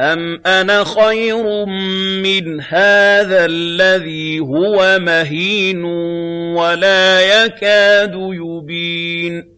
أَمْ أَنَا خَيْرٌ مِّنْ هَٰذَا الَّذِي هُوَ مَهِينٌ وَلَا يَكَادُ يُبِينُ